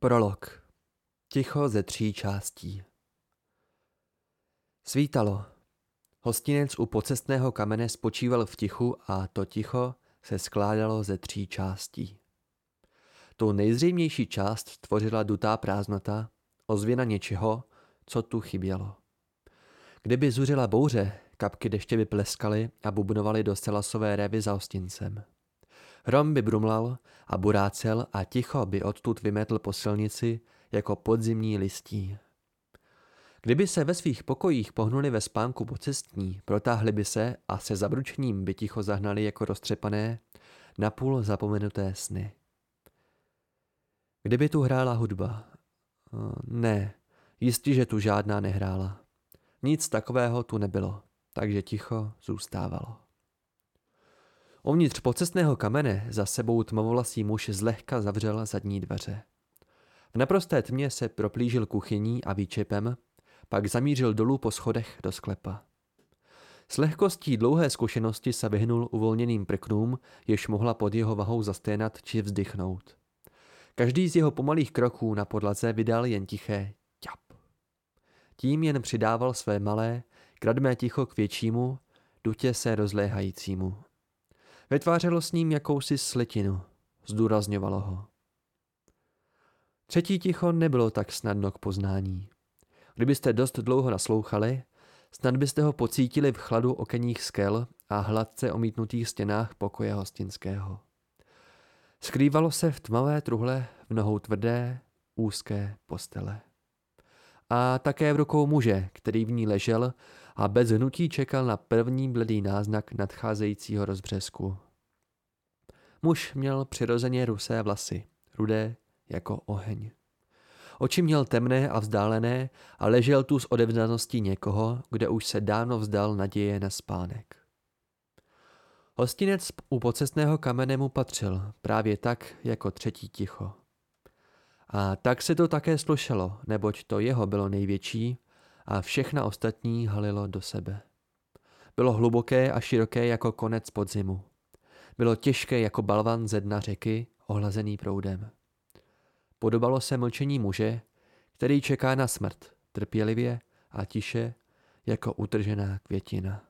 Prolog. Ticho ze tří částí. Svítalo. Hostinec u pocestného kamene spočíval v tichu a to ticho se skládalo ze tří částí. Tu nejzřejmější část tvořila dutá prázdnota, ozvěna něčeho, co tu chybělo. Kdyby zuřila bouře, kapky deště by pleskaly a bubnovaly do selasové révy za hostincem. Hrom by brumlal a burácel a ticho by odtud vymetl po silnici jako podzimní listí. Kdyby se ve svých pokojích pohnuli ve spánku pocestní, protáhli by se a se zabručením by ticho zahnali jako roztřepané, napůl zapomenuté sny. Kdyby tu hrála hudba? Ne, jistě, že tu žádná nehrála. Nic takového tu nebylo, takže ticho zůstávalo. Uvnitř pocestného kamene za sebou tmavovlasý muž zlehka zavřel zadní dveře. V naprosté tmě se proplížil kuchyní a výčepem, pak zamířil dolů po schodech do sklepa. S lehkostí dlouhé zkušenosti se vyhnul uvolněným prknům, jež mohla pod jeho vahou zasténat či vzdychnout. Každý z jeho pomalých kroků na podlaze vydal jen tiché ťap. Tím jen přidával své malé, kradmé ticho k většímu, dutě se rozléhajícímu. Vytvářelo s ním jakousi slitinu, zdůrazňovalo ho. Třetí ticho nebylo tak snadno k poznání. Kdybyste dost dlouho naslouchali, snad byste ho pocítili v chladu okenních skel a hladce omítnutých stěnách pokoje hostinského. Skrývalo se v tmavé truhle v nohou tvrdé, úzké postele. A také v rukou muže, který v ní ležel a bez hnutí čekal na první bledý náznak nadcházejícího rozbřesku. Muž měl přirozeně rusé vlasy, rudé jako oheň. Oči měl temné a vzdálené a ležel tu s odevzdaností někoho, kde už se dávno vzdal naděje na spánek. Hostinec u pocestného kamene mu patřil, právě tak jako třetí ticho. A tak se to také slušelo, neboť to jeho bylo největší a všechna ostatní halilo do sebe. Bylo hluboké a široké jako konec podzimu. Bylo těžké jako balvan ze dna řeky, ohlazený proudem. Podobalo se mlčení muže, který čeká na smrt, trpělivě a tiše jako utržená květina.